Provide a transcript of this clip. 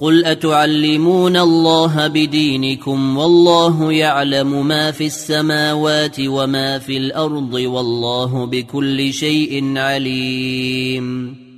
قل اتعلمون الله بدينكم والله يعلم ما في السماوات وما في الأرض والله بكل شيء عليم